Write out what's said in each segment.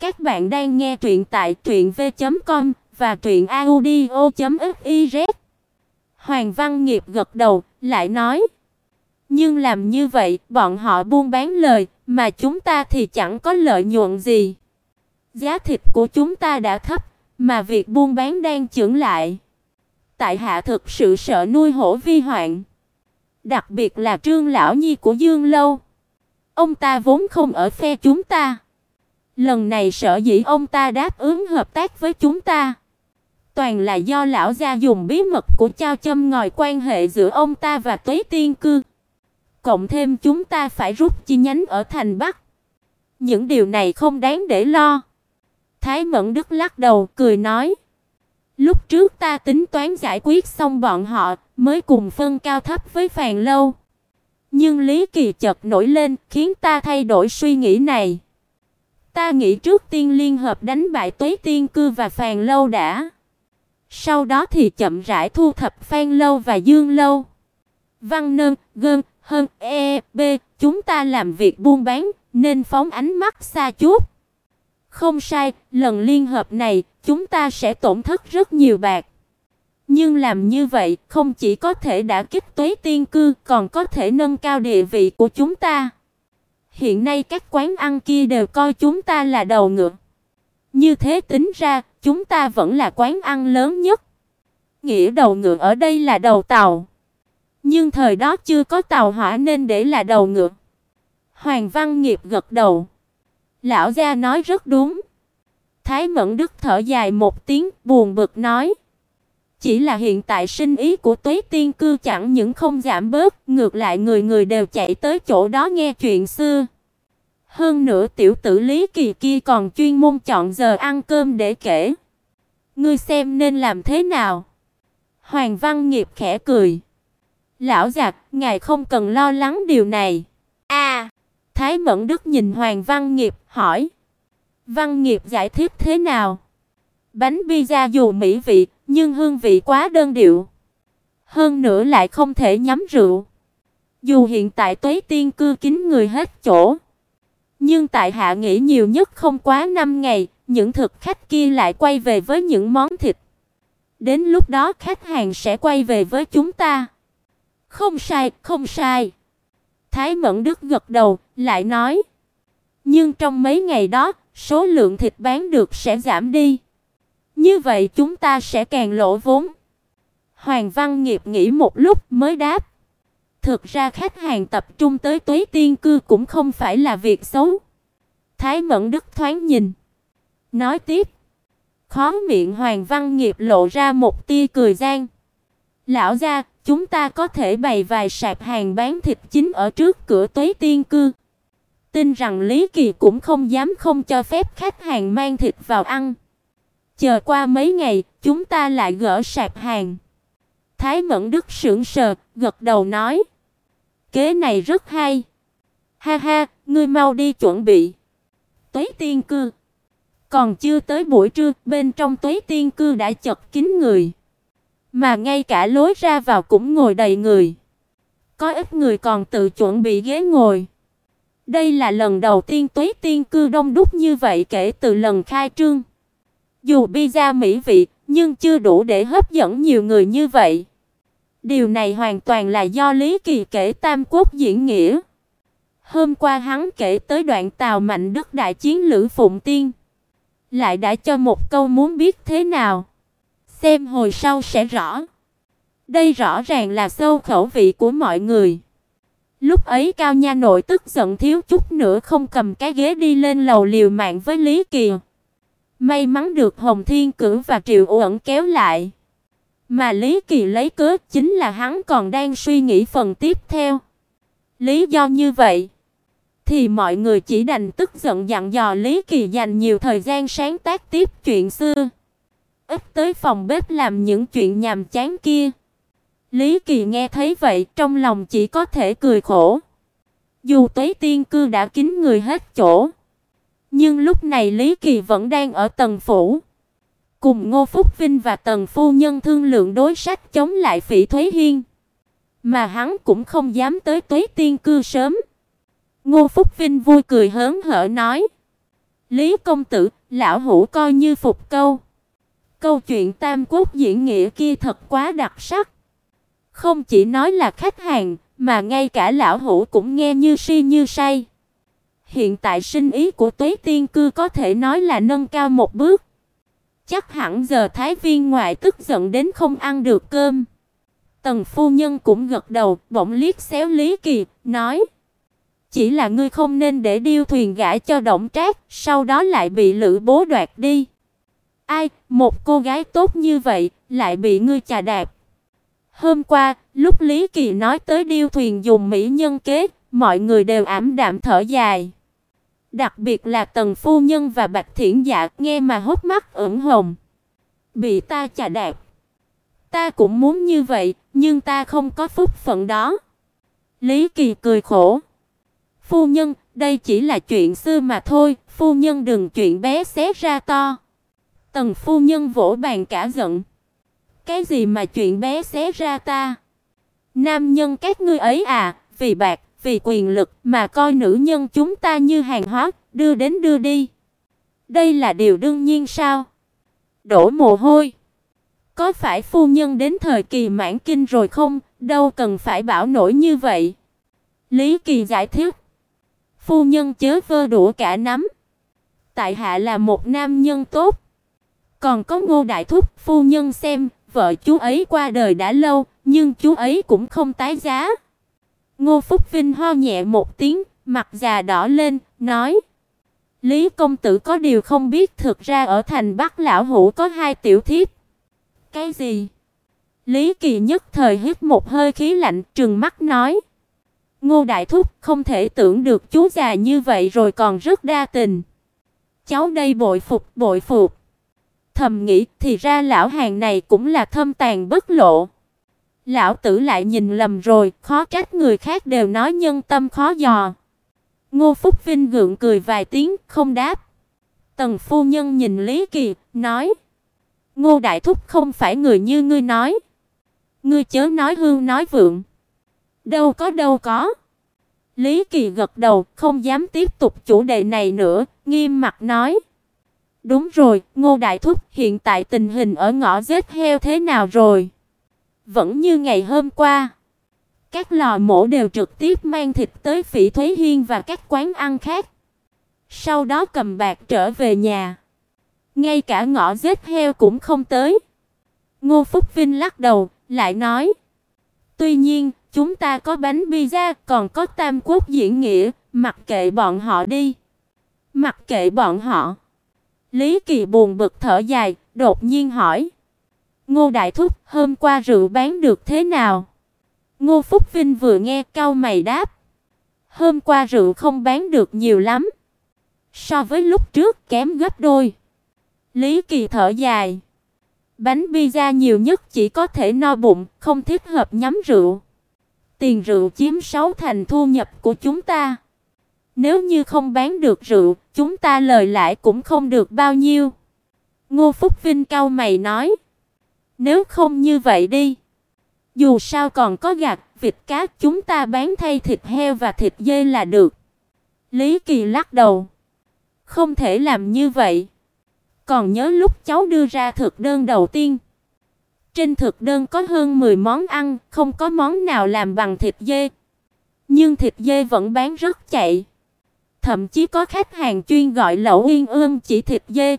Các bạn đang nghe truyện tại truyệnv.com và truyệnaudio.fiz. Hoàng Văn Nghiệp gật đầu, lại nói: "Nhưng làm như vậy, bọn họ buôn bán lời, mà chúng ta thì chẳng có lợi nhuận gì. Giá thịt của chúng ta đã thấp, mà việc buôn bán đang chững lại. Tại hạ thực sự sợ nuôi hổ vi hoạn, đặc biệt là Trương lão nhi của Dương lâu. Ông ta vốn không ở phe chúng ta." Lần này sở dĩ ông ta đáp ứng hợp tác với chúng ta, toàn là do lão gia dùng bí mật của Trao Châm ngòi quan hệ giữa ông ta và Tuế Tiên cư. Cộng thêm chúng ta phải rút chi nhánh ở thành Bắc. Những điều này không đáng để lo. Thái Mẫn Đức lắc đầu cười nói: "Lúc trước ta tính toán giải quyết xong bọn họ, mới cùng phân cao thấp với Phàn Lâu. Nhưng Lý Kỳ chợt nổi lên, khiến ta thay đổi suy nghĩ này." Ta nghĩ trước tiên liên hợp đánh bại Tuế Tiên cư và Phàn lâu đã. Sau đó thì chậm rãi thu thập Phan lâu và Dương lâu. Văn Nơn, Gơn, Hơn, E, B, chúng ta làm việc buôn bán nên phóng ánh mắt xa chút. Không sai, lần liên hợp này chúng ta sẽ tổn thất rất nhiều bạc. Nhưng làm như vậy không chỉ có thể đả kích Tuế Tiên cư, còn có thể nâng cao địa vị của chúng ta. Hiện nay các quán ăn kia đều coi chúng ta là đầu ngựa. Như thế tính ra, chúng ta vẫn là quán ăn lớn nhất. Nghĩa đầu ngựa ở đây là đầu tàu. Nhưng thời đó chưa có tàu hỏa nên để là đầu ngựa. Hoàng Văn Nghiệp gật đầu. Lão gia nói rất đúng. Thái Mẫn Đức thở dài một tiếng, buồn bực nói: "Chỉ là hiện tại sinh ý của Tuế Tiên cư chẳng những không giảm bớt, ngược lại người người đều chạy tới chỗ đó nghe chuyện xưa." Hơn nữa tiểu tử Lý Kỳ kia còn chuyên môn chọn giờ ăn cơm để kể. Ngươi xem nên làm thế nào? Hoàng Văn Nghiệp khẽ cười. Lão giặc, ngài không cần lo lắng điều này. A. Thái Mẫn Đức nhìn Hoàng Văn Nghiệp, hỏi. Văn Nghiệp giải thích thế nào? Bánh pizza dù mỹ vị, nhưng hương vị quá đơn điệu. Hơn nữa lại không thể nhắm rượu. Dù hiện tại Tuế Tiên cư kín người hết chỗ, nhưng tại hạ nghĩ nhiều nhất không quá 5 ngày, những thực khách kia lại quay về với những món thịt. Đến lúc đó khách hàng sẽ quay về với chúng ta. Không sai, không sai. Thái Mẫn Đức gật đầu, lại nói: "Nhưng trong mấy ngày đó, số lượng thịt bán được sẽ giảm đi. Như vậy chúng ta sẽ càng lỗ vốn." Hoàng Văn Nghiệp nghĩ một lúc mới đáp: Thực ra khách hàng tập trung tới Tuế Tiên cư cũng không phải là việc xấu. Thái Mẫn Đức thoáng nhìn, nói tiếp. Khó miệng Hoàng Văn Nghiệp lộ ra một tia cười gian. Lão gia, chúng ta có thể bày vài sạp hàng bán thịt chính ở trước cửa Tuế Tiên cư. Tin rằng Lý Kỳ cũng không dám không cho phép khách hàng mang thịt vào ăn. Chờ qua mấy ngày, chúng ta lại gỡ sạp hàng. Thái Mẫn Đức sững sờ, gật đầu nói: Kế này rất hay. Ha ha, ngươi mau đi chuẩn bị. Tuế Tiên cư. Còn chưa tới buổi trưa, bên trong Tuế Tiên cư đã chật kín người, mà ngay cả lối ra vào cũng ngồi đầy người. Có ít người còn tự chuẩn bị ghế ngồi. Đây là lần đầu tiên Tuế Tiên cư đông đúc như vậy kể từ lần khai trương. Dù pizza mỹ vị, nhưng chưa đủ để hấp dẫn nhiều người như vậy. Điều này hoàn toàn là do Lý Kỳ kể Tam Quốc diễn nghĩa. Hôm qua hắn kể tới đoạn Tào Mạnh Đức đại chiến Lữ Phụng Tiên, lại đã cho một câu muốn biết thế nào. Xem hồi sau sẽ rõ. Đây rõ ràng là sâu khẩu vị của mọi người. Lúc ấy Cao Nha nội tức giận thiếu chút nữa không cầm cái ghế đi lên lầu liều mạng với Lý Kỳ. May mắn được Hồng Thiên Cử và Triệu Uẩn kéo lại. Mà Lý Kỳ lấy cớ chính là hắn còn đang suy nghĩ phần tiếp theo. Lý do như vậy thì mọi người chỉ đành tức giận dặn dò Lý Kỳ dành nhiều thời gian sáng tác tiếp chuyện xưa. Ít tới phòng bếp làm những chuyện nhàm chán kia. Lý Kỳ nghe thấy vậy, trong lòng chỉ có thể cười khổ. Dù Tuế Tiên cư đã kín người hết chỗ, nhưng lúc này Lý Kỳ vẫn đang ở tầng phủ. Cùng Ngô Phúc Vinh và Tần phu nhân thương lượng đối sách chống lại Phỉ Thúy Hiên, mà hắn cũng không dám tới Tuế Tiên cư sớm. Ngô Phúc Vinh vui cười hớn hở nói: Lý công tử, lão hủ coi như phục câu. Câu chuyện Tam Quốc diễn nghĩa kia thật quá đặc sắc. Không chỉ nói là khách hàng, mà ngay cả lão hủ cũng nghe như si như say. Hiện tại sinh ý của Tuế Tiên cư có thể nói là nâng cao một bước. Chắc hẳn giờ thái viên ngoại tức giận đến không ăn được cơm. Tần phu nhân cũng gật đầu, bỗng liếc xéo Lý Kỳ, nói: "Chỉ là ngươi không nên để điêu thuyền gả cho Động Trác, sau đó lại bị Lữ Bố đoạt đi." Ai, một cô gái tốt như vậy lại bị ngươi chà đạp. Hôm qua, lúc Lý Kỳ nói tới điêu thuyền dùng mỹ nhân kế, mọi người đều ảm đạm thở dài. Đặc biệt là Tần phu nhân và Bạch Thiển Dạ nghe mà hốc mắt ửng hồng. Bị ta chà đạp. Ta cũng muốn như vậy, nhưng ta không có phúc phận đó. Lý Kỳ cười khổ. Phu nhân, đây chỉ là chuyện xưa mà thôi, phu nhân đừng chuyện bé xé ra to. Tần phu nhân vỗ bàn cả giận. Cái gì mà chuyện bé xé ra ta? Nam nhân các ngươi ấy à, vì bạc, vì quyền lực mà coi nữ nhân chúng ta như hàng hóa, đưa đến đưa đi. Đây là điều đương nhiên sao? Đổ mồ hôi. Có phải phu nhân đến thời kỳ mãn kinh rồi không? Đâu cần phải bảo nổi như vậy. Lý Kỳ giải thích. Phu nhân chớ vơ đũa cả nắm. Tại hạ là một nam nhân tốt. Còn có Ngô đại thúc, phu nhân xem, vợ chú ấy qua đời đã lâu, nhưng chú ấy cũng không tái giá. Ngô Phúc Vinh ho nhẹ một tiếng, mặt già đỏ lên, nói: "Lý công tử có điều không biết, thực ra ở thành Bắc lão hủ có hai tiểu thiếp." "Cái gì?" Lý Kỳ nhất thời hít một hơi khí lạnh, trừng mắt nói: "Ngô đại thúc, không thể tưởng được chú già như vậy rồi còn rất đa tình." Cháu đây bội phục, bội phục thầm nghĩ thì ra lão hàng này cũng là thâm tàn bất lộ. Lão tử lại nhìn lầm rồi, khó trách người khác đều nói nhân tâm khó dò. Ngô Phúc Vinh gượng cười vài tiếng, không đáp. Tần phu nhân nhìn Lý Kỳ, nói: "Ngô đại thúc không phải người như ngươi nói. Ngươi chớ nói hương nói vượng. Đâu có đâu có." Lý Kỳ gật đầu, không dám tiếp tục chủ đề này nữa, nghiêm mặt nói: Đúng rồi, Ngô Đại Thúc, hiện tại tình hình ở ngõ giết heo thế nào rồi? Vẫn như ngày hôm qua. Các lò mổ đều trực tiếp mang thịt tới Phỉ Thúy Hiên và các quán ăn khác. Sau đó cầm bạc trở về nhà. Ngay cả ngõ giết heo cũng không tới. Ngô Phúc Vinh lắc đầu, lại nói: "Tuy nhiên, chúng ta có bánh pizza, còn có Tam Quốc diễn nghĩa, mặc kệ bọn họ đi." Mặc kệ bọn họ. Lý Kỳ buồn bực thở dài, đột nhiên hỏi: "Ngô đại thúc, hôm qua rượu bán được thế nào?" Ngô Phúc Vinh vừa nghe cau mày đáp: "Hôm qua rượu không bán được nhiều lắm, so với lúc trước kém gấp đôi." Lý Kỳ thở dài: "Bánh pizza nhiều nhất chỉ có thể no bụng, không thích hợp nhắm rượu. Tiền rượu chiếm sáu thành thu nhập của chúng ta." Nếu như không bán được rượu, chúng ta lời lãi cũng không được bao nhiêu. Ngô Phúc Vinh cau mày nói, nếu không như vậy đi, dù sao còn có gạt, vịt cá, chúng ta bán thay thịt heo và thịt dê là được. Lý Kỳ lắc đầu, không thể làm như vậy. Còn nhớ lúc cháu đưa ra thực đơn đầu tiên, trên thực đơn có hơn 10 món ăn, không có món nào làm bằng thịt dê. Nhưng thịt dê vẫn bán rất chạy. Thậm chí có khách hàng chuyên gọi lẩu yên ương chỉ thịt dê.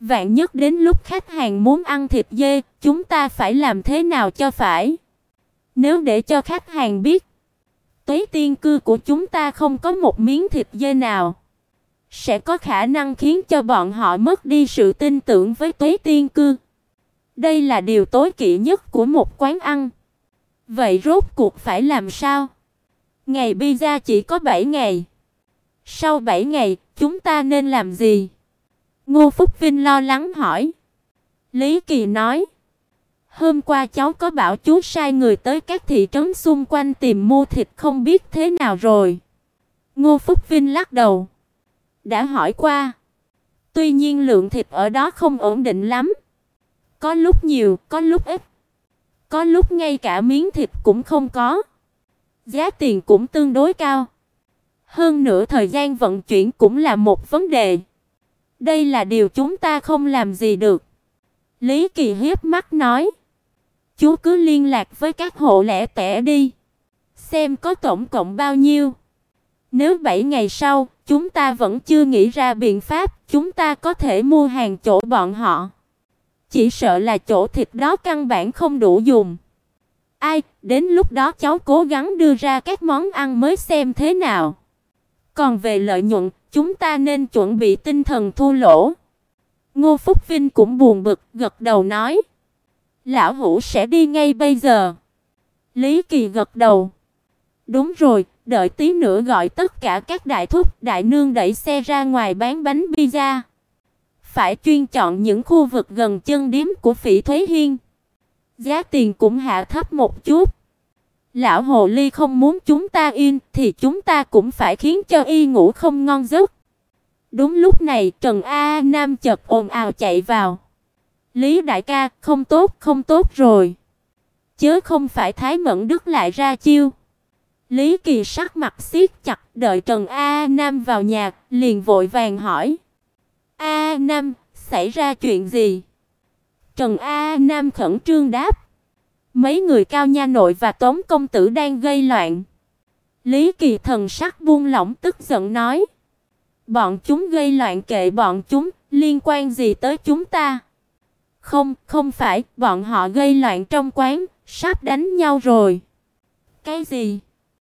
Vạn nhất đến lúc khách hàng muốn ăn thịt dê, chúng ta phải làm thế nào cho phải? Nếu để cho khách hàng biết, Tuế tiên cư của chúng ta không có một miếng thịt dê nào, sẽ có khả năng khiến cho bọn họ mất đi sự tin tưởng với Tuế tiên cư. Đây là điều tối kỵ nhất của một quán ăn. Vậy rốt cuộc phải làm sao? Ngày pizza chỉ có 7 ngày. Sau 7 ngày, chúng ta nên làm gì? Ngô Phúc Vinh lo lắng hỏi. Lý Kỳ nói: "Hôm qua cháu có bảo chú sai người tới các thị trấn xung quanh tìm mua thịt không biết thế nào rồi." Ngô Phúc Vinh lắc đầu. "Đã hỏi qua, tuy nhiên lượng thịt ở đó không ổn định lắm. Có lúc nhiều, có lúc ít. Có lúc ngay cả miếng thịt cũng không có. Giá tiền cũng tương đối cao." Hơn nữa thời gian vận chuyển cũng là một vấn đề. Đây là điều chúng ta không làm gì được. Lý Kỳ hiếp mắt nói. Chú cứ liên lạc với các hộ lẻ tẻ đi. Xem có tổng cộng bao nhiêu. Nếu 7 ngày sau, chúng ta vẫn chưa nghĩ ra biện pháp, chúng ta có thể mua hàng chỗ bọn họ. Chỉ sợ là chỗ thịt đó căn bản không đủ dùng. Ai, đến lúc đó cháu cố gắng đưa ra các món ăn mới xem thế nào. Còn về lợi nhuận, chúng ta nên chuẩn bị tinh thần thua lỗ. Ngô Phúc Vinh cũng buồn bực, gật đầu nói: "Lão hữu sẽ đi ngay bây giờ." Lý Kỳ gật đầu. "Đúng rồi, đợi tí nữa gọi tất cả các đại thúc, đại nương đẩy xe ra ngoài bán bánh pizza. Phải chuyên chọn những khu vực gần chân điếm của Phỉ Thúy Hiên. Giá tiền cũng hạ thấp một chút. Lão hồ ly không muốn chúng ta yên thì chúng ta cũng phải khiến cho y ngủ không ngon giấc." Đúng lúc này, Trần A Nam chợt ồn ào chạy vào. "Lý đại ca, không tốt, không tốt rồi." Chớ không phải Thái Mẫn Đức lại ra chiêu. Lý Kỳ sắc mặt siết chặt, đợi Trần A Nam vào nhà, liền vội vàng hỏi: "A Nam, xảy ra chuyện gì?" Trần A Nam khẩn trương đáp: "Mấy người cao nha nội và Tống công tử đang gây loạn." Lý Kỳ thần sắc buông lỏng tức giận nói: Bọn chúng gây loạn kệ bọn chúng, liên quan gì tới chúng ta? Không, không phải, bọn họ gây loạn trong quán, sắp đánh nhau rồi. Cái gì?